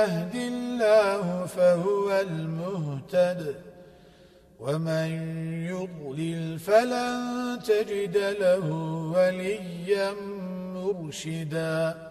يهد الله فهو المهتد ومن يضلل فلن تجد له وليا مرشداً